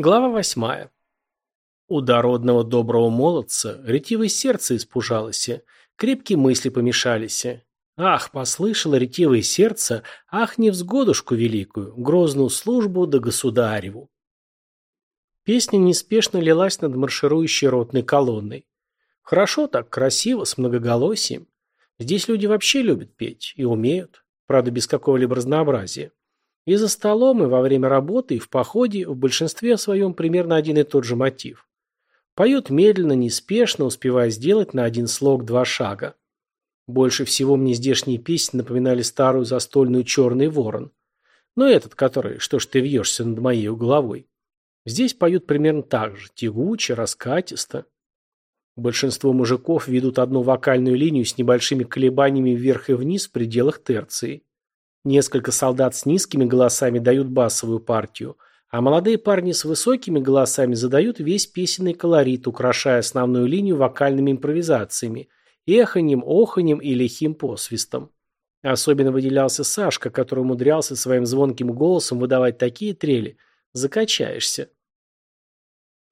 Глава восьмая. У дородного доброго молодца ретивое сердце испужалось, крепкие мысли помешались. Ах, послышало ретивое сердце, ах, невзгодушку великую, грозную службу да государеву. Песня неспешно лилась над марширующей ротной колонной. Хорошо так, красиво, с многоголосием. Здесь люди вообще любят петь и умеют, правда, без какого-либо разнообразия. И за столом, и во время работы, и в походе в большинстве своем примерно один и тот же мотив. Поют медленно, неспешно, успевая сделать на один слог два шага. Больше всего мне здешние песни напоминали старую застольную «Черный ворон». Но этот, который «Что ж ты вьешься над моей головой?» Здесь поют примерно так же, тягуче, раскатисто. Большинство мужиков ведут одну вокальную линию с небольшими колебаниями вверх и вниз в пределах терции. Несколько солдат с низкими голосами дают басовую партию, а молодые парни с высокими голосами задают весь песенный колорит, украшая основную линию вокальными импровизациями, эханьем, оханьем и лихим посвистом. Особенно выделялся Сашка, который умудрялся своим звонким голосом выдавать такие трели. Закачаешься.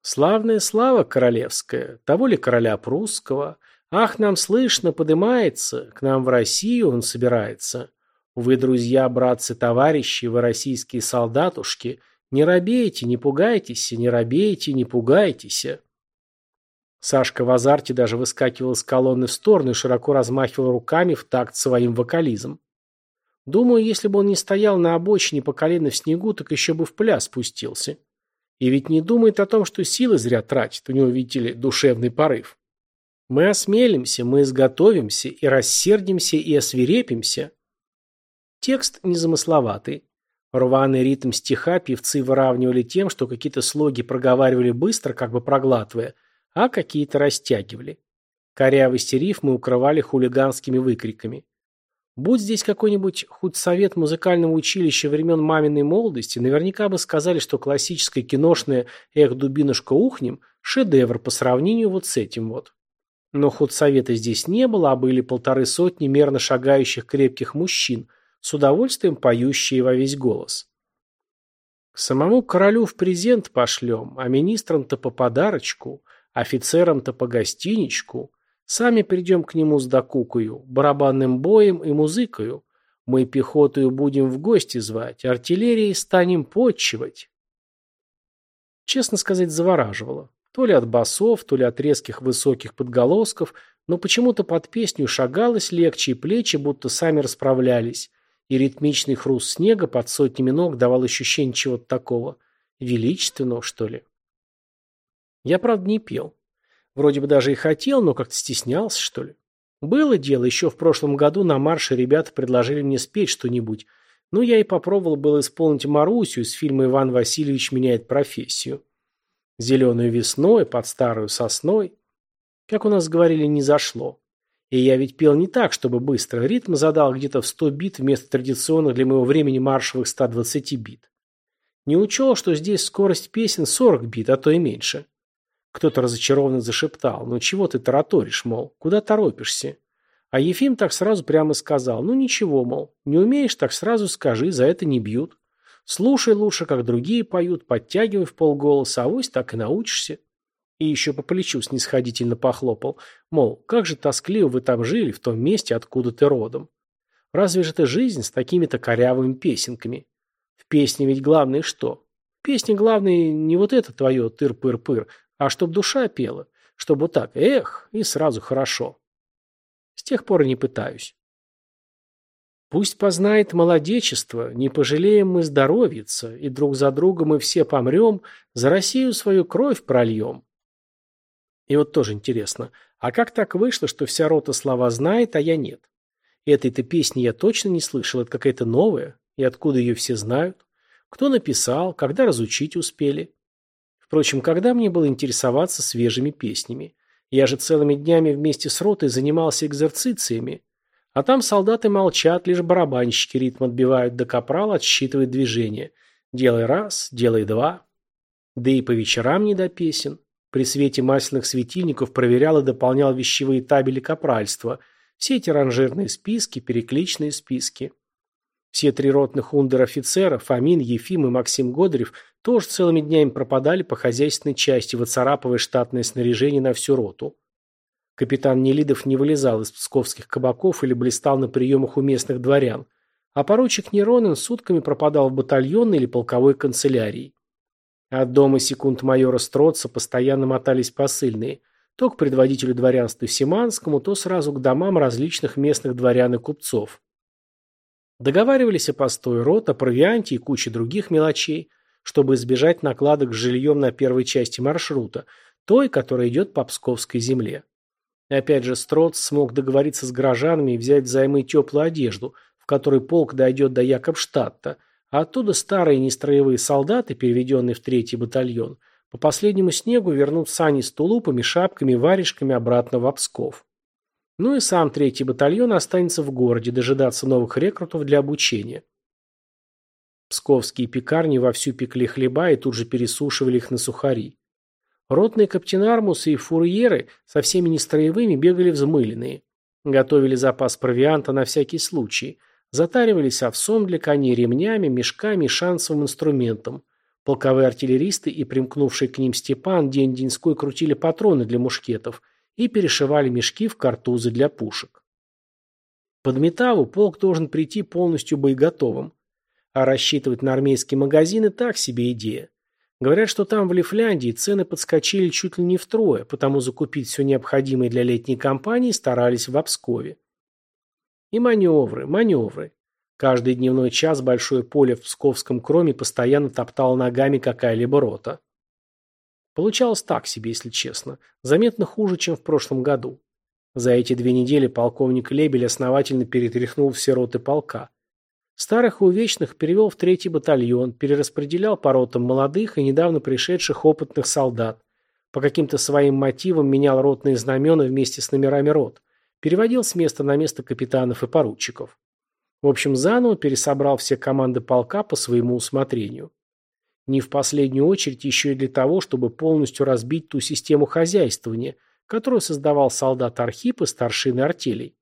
Славная слава королевская, того ли короля прусского. Ах, нам слышно, подымается, к нам в Россию он собирается. Вы, друзья, братцы, товарищи, вы российские солдатушки, не робейте, не пугайтесь, не робейте, не пугайтесь. Сашка в азарте даже выскакивал из колонны в сторону и широко размахивал руками в такт своим вокализм. Думаю, если бы он не стоял на обочине по колено в снегу, так еще бы в пляс спустился. И ведь не думает о том, что силы зря тратит, у него, видите ли, душевный порыв. Мы осмелимся, мы изготовимся и рассердимся и освирепимся, Текст незамысловатый. Рваный ритм стиха певцы выравнивали тем, что какие-то слоги проговаривали быстро, как бы проглатывая, а какие-то растягивали. Корявости рифмы укрывали хулиганскими выкриками. Будь здесь какой-нибудь худсовет музыкального училища времен маминой молодости, наверняка бы сказали, что классическое киношное «Эх, дубинушка, ухнем» – шедевр по сравнению вот с этим вот. Но худсовета здесь не было, а были полторы сотни мерно шагающих крепких мужчин, с удовольствием поющие во весь голос. Самому королю в презент пошлем, а министрам-то по подарочку, офицерам-то по гостиничку. Сами придем к нему с докукою, барабанным боем и музыкою. Мы пехотою будем в гости звать, артиллерией станем подчивать. Честно сказать, завораживало. То ли от басов, то ли от резких высоких подголосков, но почему-то под песню шагалось легче и плечи будто сами расправлялись, и ритмичный хруст снега под сотнями ног давал ощущение чего-то такого величественного, что ли. Я, правда, не пел. Вроде бы даже и хотел, но как-то стеснялся, что ли. Было дело, еще в прошлом году на марше ребята предложили мне спеть что-нибудь, но я и попробовал было исполнить Марусю из фильма «Иван Васильевич меняет профессию». Зеленой весной, под старую сосной. Как у нас говорили, не зашло. И я ведь пел не так, чтобы быстро. Ритм задал где-то в 100 бит вместо традиционных для моего времени маршевых 120 бит. Не учел, что здесь скорость песен 40 бит, а то и меньше. Кто-то разочарованно зашептал. «Ну чего ты тараторишь, мол? Куда торопишься?» А Ефим так сразу прямо сказал. «Ну ничего, мол, не умеешь, так сразу скажи, за это не бьют. Слушай лучше, как другие поют, подтягивай в полголоса, а вось так и научишься». И еще по плечу снисходительно похлопал. Мол, как же тоскливо вы там жили, в том месте, откуда ты родом. Разве же это жизнь с такими-то корявыми песенками? В песне ведь главное что? В песне главное не вот это твое тыр-пыр-пыр, а чтоб душа пела. Чтобы вот так, эх, и сразу хорошо. С тех пор не пытаюсь. Пусть познает молодечество, не пожалеем мы здоровьица, и друг за друга мы все помрем, за Россию свою кровь прольем. И вот тоже интересно, а как так вышло, что вся рота слова знает, а я нет? Этой-то песни я точно не слышал, это какая-то новая. И откуда ее все знают? Кто написал, когда разучить успели? Впрочем, когда мне было интересоваться свежими песнями? Я же целыми днями вместе с ротой занимался экзерцициями. А там солдаты молчат, лишь барабанщики ритм отбивают, да капрал отсчитывает движение. Делай раз, делай два. Да и по вечерам не до песен. При свете масляных светильников проверял и дополнял вещевые табели капральства, все эти ранжирные списки, перекличные списки. Все три ротных ундер-офицера, Фомин, Ефим и Максим Годырев, тоже целыми днями пропадали по хозяйственной части, выцарапывая штатное снаряжение на всю роту. Капитан Нелидов не вылезал из псковских кабаков или блистал на приемах у местных дворян, а поручик Неронин сутками пропадал в батальонной или полковой канцелярии. От дома секунд-майора Строца постоянно мотались посыльные, то к предводителю дворянства Симанскому, то сразу к домам различных местных дворян и купцов. Договаривались о постой рот, о провианте и куче других мелочей, чтобы избежать накладок с жильем на первой части маршрута, той, которая идет по Псковской земле. И опять же, Строц смог договориться с горожанами и взять взаймы теплую одежду, в которой полк дойдет до Якобштадта, оттуда старые нестроевые солдаты, переведенные в третий батальон, по последнему снегу вернут сани с тулупами, шапками, варежками обратно в Псков. Ну и сам третий батальон останется в городе дожидаться новых рекрутов для обучения. Псковские пекарни вовсю пекли хлеба и тут же пересушивали их на сухари. Ротные каптенармусы и фурьеры со всеми нестроевыми бегали взмыленные. Готовили запас провианта на всякий случай. Затаривались овсом для коней, ремнями, мешками и шансовым инструментом. Полковые артиллеристы и примкнувший к ним Степан день-деньской крутили патроны для мушкетов – и перешивали мешки в картузы для пушек. Под Метаву полк должен прийти полностью боеготовым. А рассчитывать на армейские магазины – так себе идея. Говорят, что там в Лифляндии цены подскочили чуть ли не втрое, потому закупить все необходимое для летней кампании старались в Обскове. И маневры, маневры. Каждый дневной час большое поле в Псковском кроме постоянно топтало ногами какая-либо рота. Получалось так себе, если честно. Заметно хуже, чем в прошлом году. За эти две недели полковник Лебель основательно перетряхнул все роты полка. Старых и увечных перевел в третий батальон, перераспределял по ротам молодых и недавно пришедших опытных солдат. По каким-то своим мотивам менял ротные знамена вместе с номерами рот. Переводил с места на место капитанов и поручиков. В общем, заново пересобрал все команды полка по своему усмотрению. Не в последнюю очередь еще и для того, чтобы полностью разбить ту систему хозяйствования, которую создавал солдат Архип и старшины артелей.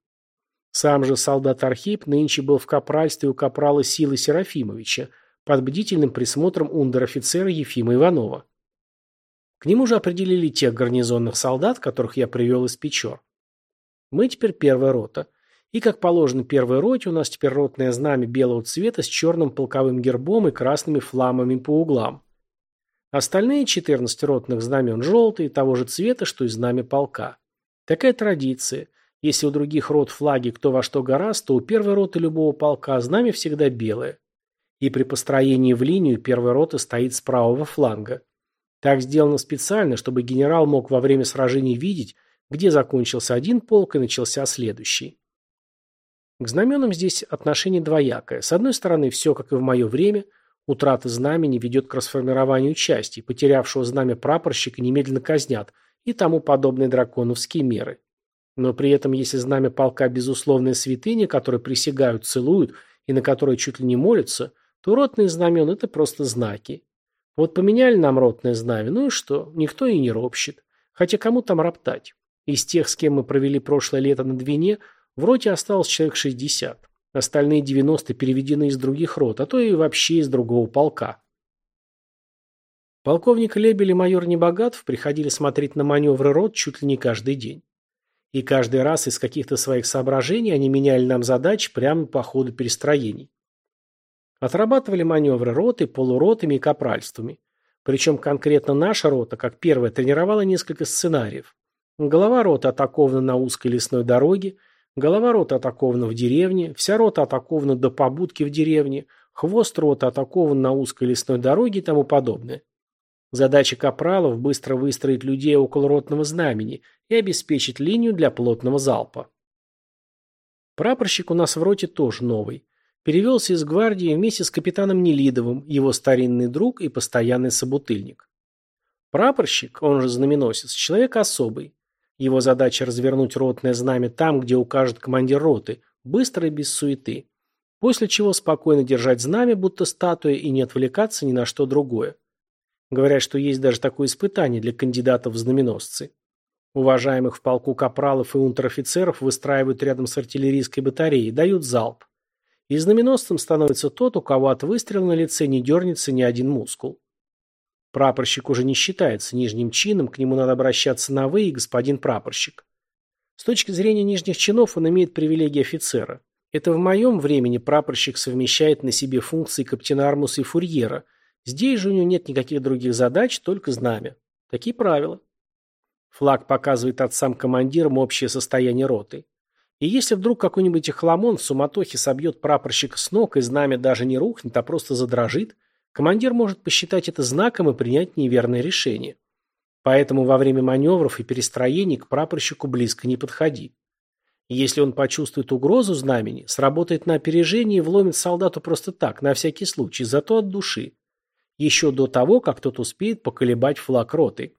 Сам же солдат Архип нынче был в капральстве у капрала Силы Серафимовича, под бдительным присмотром ундер-офицера Ефима Иванова. К нему же определили тех гарнизонных солдат, которых я привел из Печор. Мы теперь первая рота. И, как положено первой роте, у нас теперь ротное знамя белого цвета с черным полковым гербом и красными фламами по углам. Остальные 14 ротных знамен желтые, того же цвета, что и знамя полка. Такая традиция. Если у других рот флаги кто во что гораст, то у первой роты любого полка знамя всегда белое. И при построении в линию первая рота стоит с правого фланга. Так сделано специально, чтобы генерал мог во время сражений видеть, где закончился один полк и начался следующий. К знаменам здесь отношение двоякое. С одной стороны, все, как и в мое время, утрата знамени ведет к расформированию части, потерявшего знамя прапорщика немедленно казнят и тому подобные драконовские меры. Но при этом, если знамя полка безусловная святыня, которой присягают, целуют и на которой чуть ли не молятся, то ротные знамена – это просто знаки. Вот поменяли нам ротное знамя, ну и что, никто и не ропщет. Хотя кому там роптать? Из тех, с кем мы провели прошлое лето на Двине, в роте осталось человек 60. Остальные 90 переведены из других рот, а то и вообще из другого полка. Полковник Лебель и майор Небогатов приходили смотреть на маневры рот чуть ли не каждый день. И каждый раз из каких-то своих соображений они меняли нам задачи прямо по ходу перестроений. Отрабатывали маневры роты, полуротами и капральствами. Причем конкретно наша рота, как первая, тренировала несколько сценариев. Голова роты атакована на узкой лесной дороге, Голова рота атакована в деревне, вся рота атакована до побудки в деревне, хвост рота атакован на узкой лесной дороге и тому подобное. Задача капралов – быстро выстроить людей около ротного знамени и обеспечить линию для плотного залпа. Прапорщик у нас в роте тоже новый. Перевелся из гвардии вместе с капитаном Нелидовым, его старинный друг и постоянный собутыльник. Прапорщик, он же знаменосец, человек особый. Его задача развернуть ротное знамя там, где укажет командир роты, быстро и без суеты. После чего спокойно держать знамя, будто статуя, и не отвлекаться ни на что другое. Говорят, что есть даже такое испытание для кандидатов в знаменосцы. Уважаемых в полку капралов и унтер-офицеров выстраивают рядом с артиллерийской батареей, дают залп. И знаменосцем становится тот, у кого от выстрела на лице не дернется ни один мускул. Прапорщик уже не считается нижним чином, к нему надо обращаться на «вы» и господин прапорщик. С точки зрения нижних чинов он имеет привилегии офицера. Это в моем времени прапорщик совмещает на себе функции капитана Армуса и фурьера. Здесь же у него нет никаких других задач, только знамя. Такие правила. Флаг показывает отцам командирам общее состояние роты. И если вдруг какой-нибудь охламон в суматохе собьет прапорщика с ног, и знамя даже не рухнет, а просто задрожит, командир может посчитать это знаком и принять неверное решение. Поэтому во время маневров и перестроений к прапорщику близко не подходи. Если он почувствует угрозу знамени, сработает на опережение и вломит солдату просто так, на всякий случай, зато от души. Еще до того, как тот успеет поколебать флаг роты.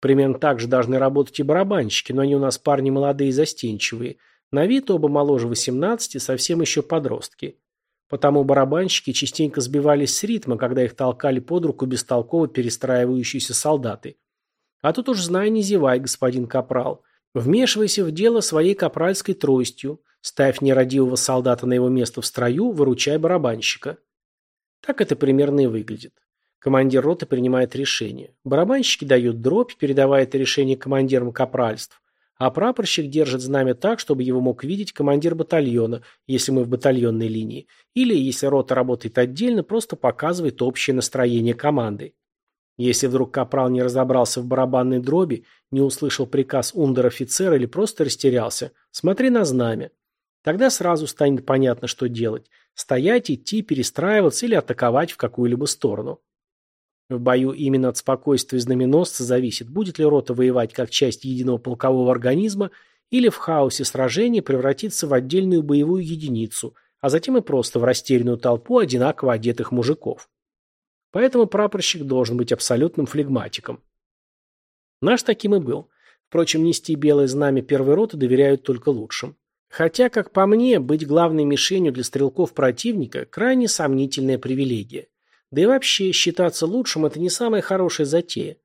Примерно так же должны работать и барабанщики, но они у нас парни молодые и застенчивые – на вид оба моложе 18, совсем еще подростки. Потому барабанщики частенько сбивались с ритма, когда их толкали под руку бестолково перестраивающиеся солдаты. А тут уж знай не зевай, господин капрал. Вмешивайся в дело своей капральской тростью, ставь нерадивого солдата на его место в строю, выручай барабанщика. Так это примерно и выглядит. Командир роты принимает решение. Барабанщики дают дробь, передавая это решение командирам капральств а прапорщик держит знамя так, чтобы его мог видеть командир батальона, если мы в батальонной линии, или, если рота работает отдельно, просто показывает общее настроение команды. Если вдруг капрал не разобрался в барабанной дроби, не услышал приказ ундер-офицера или просто растерялся, смотри на знамя. Тогда сразу станет понятно, что делать – стоять, идти, перестраиваться или атаковать в какую-либо сторону. В бою именно от спокойствия знаменосца зависит, будет ли рота воевать как часть единого полкового организма или в хаосе сражений превратиться в отдельную боевую единицу, а затем и просто в растерянную толпу одинаково одетых мужиков. Поэтому прапорщик должен быть абсолютным флегматиком. Наш таким и был. Впрочем, нести белое знамя первой роты доверяют только лучшим. Хотя, как по мне, быть главной мишенью для стрелков противника – крайне сомнительная привилегия. Да и вообще, считаться лучшим – это не самая хорошая затея.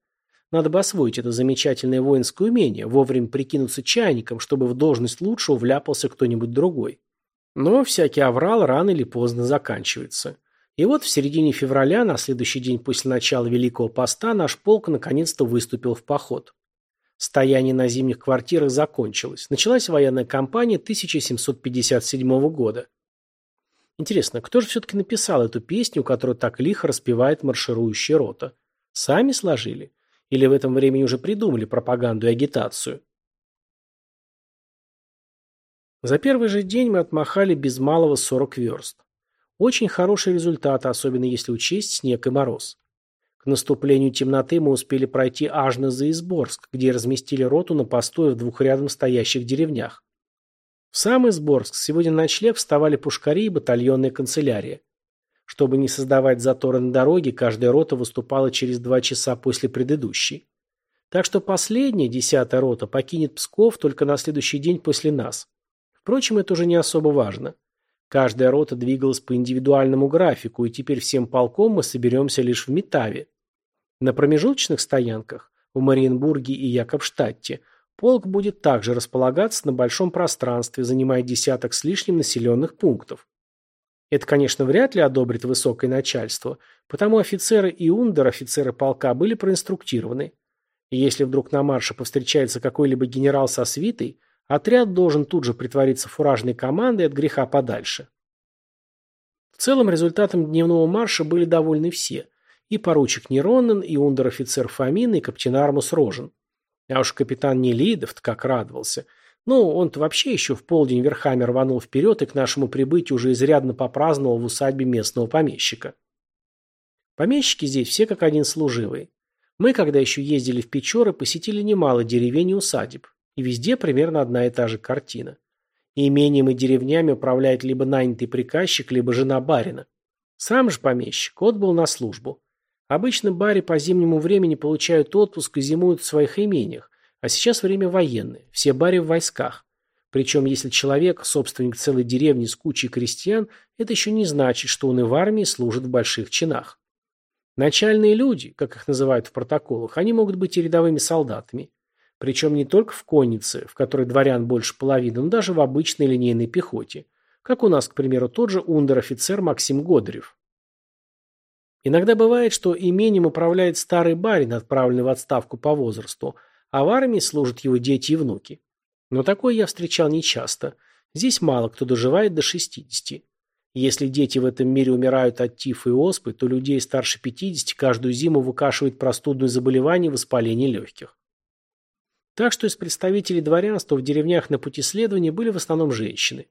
Надо бы освоить это замечательное воинское умение, вовремя прикинуться чайником, чтобы в должность лучшего вляпался кто-нибудь другой. Но всякий аврал рано или поздно заканчивается. И вот в середине февраля, на следующий день после начала Великого Поста, наш полк наконец-то выступил в поход. Стояние на зимних квартирах закончилось. Началась военная кампания 1757 года. Интересно, кто же все-таки написал эту песню, которую так лихо распевает марширующая рота? Сами сложили? Или в этом времени уже придумали пропаганду и агитацию? За первый же день мы отмахали без малого 40 верст. Очень хороший результат, особенно если учесть снег и мороз. К наступлению темноты мы успели пройти аж на Заизборск, где разместили роту на постое в двух рядом стоящих деревнях. В самый Сборск сегодня на ночлег вставали пушкари и батальонная канцелярия. Чтобы не создавать заторы на дороге, каждая рота выступала через два часа после предыдущей. Так что последняя, десятая рота, покинет Псков только на следующий день после нас. Впрочем, это уже не особо важно. Каждая рота двигалась по индивидуальному графику, и теперь всем полком мы соберемся лишь в Метаве. На промежуточных стоянках, в Мариенбурге и Якобштадте, Полк будет также располагаться на большом пространстве, занимая десяток с лишним населенных пунктов. Это, конечно, вряд ли одобрит высокое начальство, потому офицеры и ундер-офицеры полка были проинструктированы. И если вдруг на марше повстречается какой-либо генерал со свитой, отряд должен тут же притвориться фуражной командой от греха подальше. В целом результатом дневного марша были довольны все – и поручик Неронен, и ундер-офицер Фомин, и капитан Армус Рожен. А уж капитан Нелидов как радовался. Ну, он-то вообще еще в полдень верхами рванул вперед и к нашему прибытию уже изрядно попраздновал в усадьбе местного помещика. Помещики здесь все как один служивые. Мы, когда еще ездили в Печоры, посетили немало деревень и усадеб. И везде примерно одна и та же картина. Имением и деревнями управляет либо нанятый приказчик, либо жена барина. Сам же помещик отбыл на службу. Обычно бари по зимнему времени получают отпуск и зимуют в своих имениях, а сейчас время военное, все бари в войсках. Причем, если человек – собственник целой деревни с кучей крестьян, это еще не значит, что он и в армии служит в больших чинах. Начальные люди, как их называют в протоколах, они могут быть и рядовыми солдатами. Причем не только в коннице, в которой дворян больше половины, но даже в обычной линейной пехоте – Как у нас, к примеру, тот же ундер-офицер Максим Годырев. Иногда бывает, что имением управляет старый барин, отправленный в отставку по возрасту, а в армии служат его дети и внуки. Но такое я встречал нечасто. Здесь мало кто доживает до 60. Если дети в этом мире умирают от тифа и оспы, то людей старше 50 каждую зиму выкашивает простудное заболевание и воспаление легких. Так что из представителей дворянства в деревнях на пути следования были в основном женщины.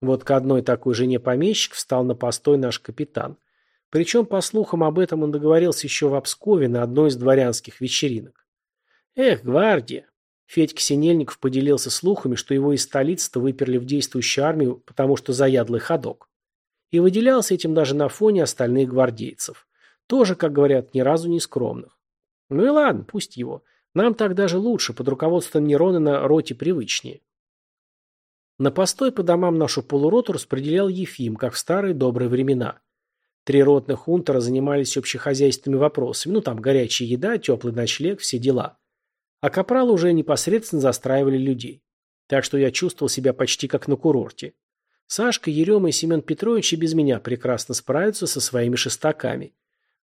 Вот к одной такой жене помещик встал на постой наш капитан – причем, по слухам, об этом он договорился еще в Обскове на одной из дворянских вечеринок. Эх, гвардия! Федька Синельников поделился слухами, что его из столицы-то выперли в действующую армию, потому что заядлый ходок. И выделялся этим даже на фоне остальных гвардейцев. Тоже, как говорят, ни разу не скромных. Ну и ладно, пусть его. Нам так даже лучше, под руководством Нерона на роте привычнее. На постой по домам нашу полуроту распределял Ефим, как в старые добрые времена. Три ротных унтера занимались общехозяйственными вопросами, ну там горячая еда, теплый ночлег, все дела. А капралы уже непосредственно застраивали людей. Так что я чувствовал себя почти как на курорте. Сашка, Ерема и Семен Петрович и без меня прекрасно справятся со своими шестаками.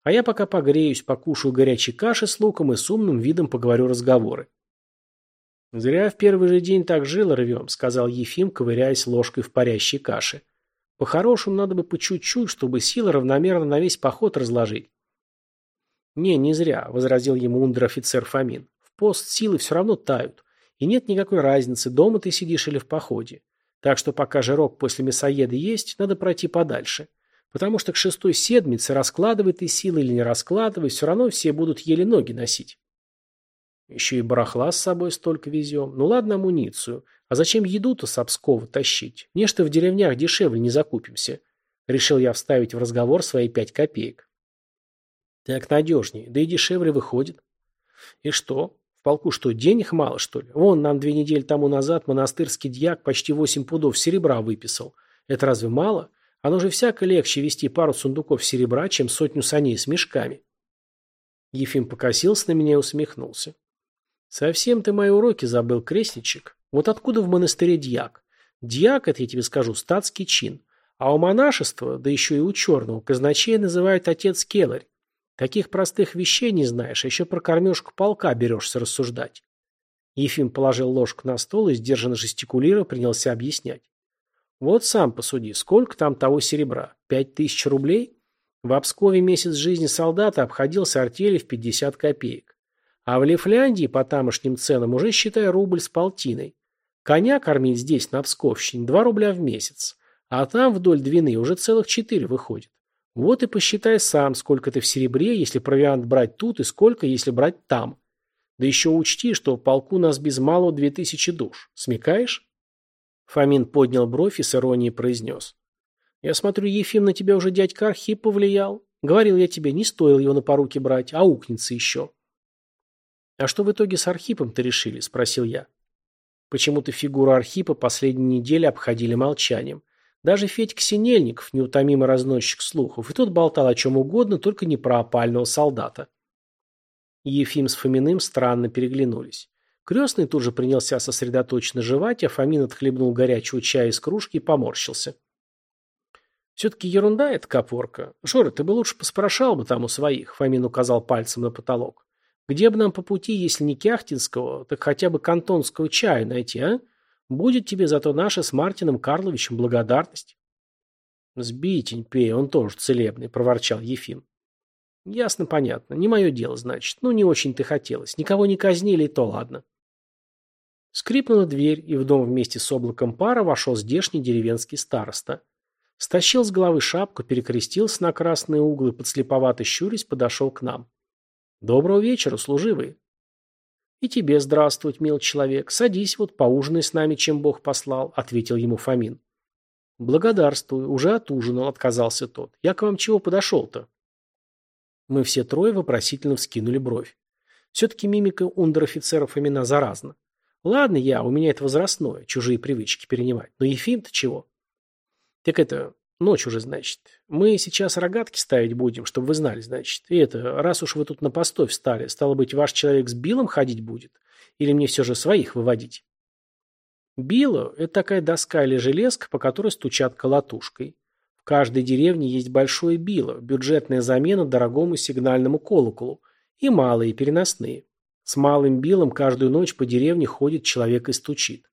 А я пока погреюсь, покушаю горячей каши с луком и с умным видом поговорю разговоры. «Зря в первый же день так жил рвем», — сказал Ефим, ковыряясь ложкой в парящей каше. По-хорошему, надо бы по чуть-чуть, чтобы силы равномерно на весь поход разложить. «Не, не зря», — возразил ему ундер-офицер Фомин. «В пост силы все равно тают. И нет никакой разницы, дома ты сидишь или в походе. Так что пока жирок после мясоеда есть, надо пройти подальше. Потому что к шестой седмице, раскладывай ты силы или не раскладывай, все равно все будут еле ноги носить». Еще и барахла с собой столько везем. Ну ладно, амуницию. А зачем еду-то с Обскова тащить? Не что в деревнях дешевле не закупимся. Решил я вставить в разговор свои пять копеек. Так надежнее, да и дешевле выходит. И что? В полку что, денег мало, что ли? Вон, нам две недели тому назад монастырский дьяк почти восемь пудов серебра выписал. Это разве мало? Оно же всяко легче вести пару сундуков серебра, чем сотню саней с мешками. Ефим покосился на меня и усмехнулся. Совсем ты мои уроки забыл, крестничек. Вот откуда в монастыре дьяк? Дьяк, это я тебе скажу, статский чин. А у монашества, да еще и у черного, казначея называют отец Келарь. Таких простых вещей не знаешь, а еще про кормежку полка берешься рассуждать. Ефим положил ложку на стол и, сдержанно жестикулируя, принялся объяснять. Вот сам посуди, сколько там того серебра? Пять тысяч рублей? В Обскове месяц жизни солдата обходился артели в пятьдесят копеек. А в Лифляндии по тамошним ценам уже, считай, рубль с полтиной. Коня кормить здесь, на Псковщине, 2 рубля в месяц. А там вдоль Двины уже целых 4 выходит. Вот и посчитай сам, сколько ты в серебре, если провиант брать тут, и сколько, если брать там. Да еще учти, что в полку нас без малого 2000 душ. Смекаешь? Фомин поднял бровь и с иронией произнес. Я смотрю, Ефим, на тебя уже дядька Архип повлиял. Говорил я тебе, не стоило его на поруки брать, а укнется еще. «А что в итоге с Архипом-то решили?» – спросил я. Почему-то фигуру Архипа последние недели обходили молчанием. Даже Федька Синельников, неутомимый разносчик слухов, и тот болтал о чем угодно, только не про опального солдата. Ефим с Фоминым странно переглянулись. Крестный тут же принялся сосредоточенно жевать, а Фомин отхлебнул горячего чая из кружки и поморщился. «Все-таки ерунда эта копорка. Жора, ты бы лучше поспрашал бы там у своих», — Фомин указал пальцем на потолок. Где бы нам по пути, если не кяхтинского, так хотя бы кантонского чая найти, а? Будет тебе зато наша с Мартином Карловичем благодарность. Сбитень пей, он тоже целебный, проворчал Ефим. Ясно, понятно. Не мое дело, значит. Ну, не очень ты хотелось. Никого не казнили, и то ладно. Скрипнула дверь, и в дом вместе с облаком пара вошел здешний деревенский староста. Стащил с головы шапку, перекрестился на красные углы, подслеповато щурясь, подошел к нам. Доброго вечера, служивые. И тебе здравствовать, мил человек. Садись вот, поужинай с нами, чем Бог послал, ответил ему Фомин. Благодарствую, уже отужинал, отказался тот. Я к вам чего подошел-то? Мы все трое вопросительно вскинули бровь. Все-таки мимика ундер-офицера Фомина заразна. Ладно я, у меня это возрастное, чужие привычки перенимать. Но Ефим-то чего? Так это, Ночь уже, значит. Мы сейчас рогатки ставить будем, чтобы вы знали, значит. И это, раз уж вы тут на постой встали, стало быть, ваш человек с Биллом ходить будет? Или мне все же своих выводить? Било – это такая доска или железка, по которой стучат колотушкой. В каждой деревне есть большое било, бюджетная замена дорогому сигнальному колоколу, и малые, переносные. С малым билом каждую ночь по деревне ходит человек и стучит.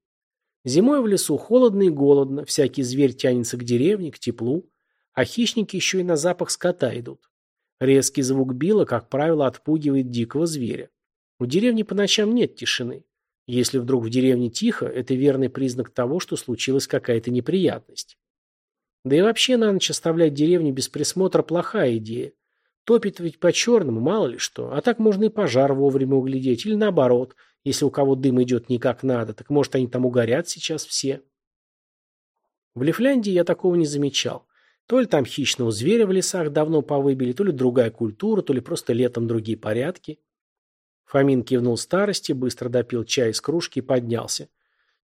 Зимой в лесу холодно и голодно, всякий зверь тянется к деревне, к теплу, а хищники еще и на запах скота идут. Резкий звук била, как правило, отпугивает дикого зверя. В деревне по ночам нет тишины. Если вдруг в деревне тихо, это верный признак того, что случилась какая-то неприятность. Да и вообще на ночь оставлять деревню без присмотра плохая идея. Топит ведь по-черному, мало ли что. А так можно и пожар вовремя углядеть. Или наоборот, если у кого дым идет не как надо, так может они там угорят сейчас все. В Лифляндии я такого не замечал. То ли там хищного зверя в лесах давно повыбили, то ли другая культура, то ли просто летом другие порядки. Фомин кивнул старости, быстро допил чай из кружки и поднялся.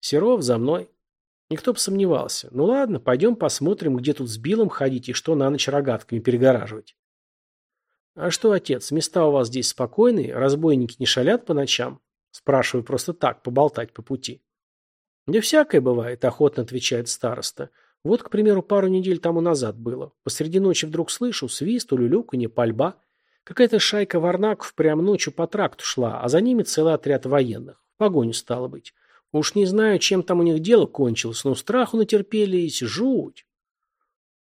Серов за мной. Никто бы сомневался. Ну ладно, пойдем посмотрим, где тут с Биллом ходить и что на ночь рогатками перегораживать. А что, отец, места у вас здесь спокойные, разбойники не шалят по ночам? Спрашиваю просто так, поболтать по пути. Да всякое бывает, охотно отвечает староста. Вот, к примеру, пару недель тому назад было. Посреди ночи вдруг слышу свист, улюлюканье, пальба. Какая-то шайка варнаков прямо ночью по тракту шла, а за ними целый отряд военных. В погоню стало быть. Уж не знаю, чем там у них дело кончилось, но страху натерпелись, жуть.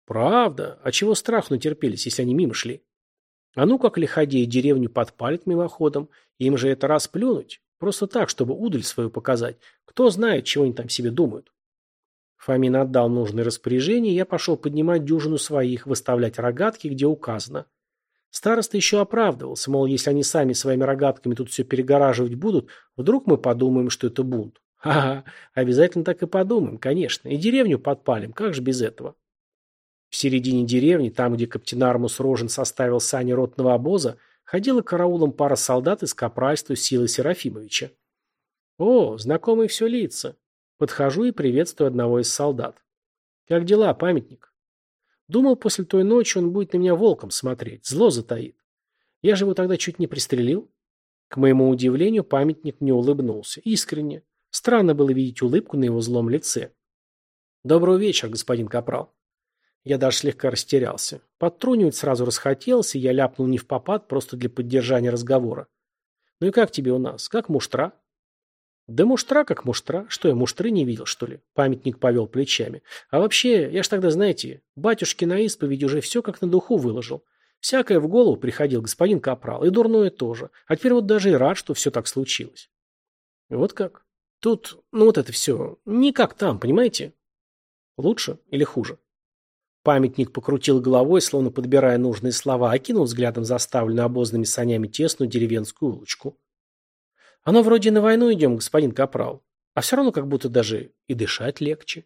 Правда? А чего страху натерпелись, если они мимо шли? А ну как лиходеи деревню подпалят мимоходом, им же это расплюнуть. Просто так, чтобы удаль свою показать. Кто знает, чего они там себе думают. Фомин отдал нужные распоряжения, я пошел поднимать дюжину своих, выставлять рогатки, где указано. Староста еще оправдывался, мол, если они сами своими рогатками тут все перегораживать будут, вдруг мы подумаем, что это бунт. Ага, обязательно так и подумаем, конечно. И деревню подпалим, как же без этого? В середине деревни, там, где каптен Армус Рожен составил сани ротного обоза, ходила караулом пара солдат из капральства Силы Серафимовича. О, знакомые все лица. Подхожу и приветствую одного из солдат. Как дела, памятник? Думал, после той ночи он будет на меня волком смотреть, зло затаит. Я же его тогда чуть не пристрелил. К моему удивлению, памятник мне улыбнулся. Искренне. Странно было видеть улыбку на его злом лице. Доброго вечера, господин Капрал. Я даже слегка растерялся. Подтрунивать сразу расхотелось, и я ляпнул не в попад, просто для поддержания разговора. «Ну и как тебе у нас? Как муштра?» «Да муштра как муштра. Что, я муштры не видел, что ли?» Памятник повел плечами. «А вообще, я ж тогда, знаете, батюшке на исповедь уже все как на духу выложил. Всякое в голову приходил господин Капрал, и дурное тоже. А теперь вот даже и рад, что все так случилось». «Вот как? Тут, ну вот это все, не как там, понимаете?» «Лучше или хуже?» Памятник покрутил головой, словно подбирая нужные слова, окинул взглядом заставленную обозными санями тесную деревенскую улочку. «Оно вроде на войну идем, господин Капрал, а все равно как будто даже и дышать легче».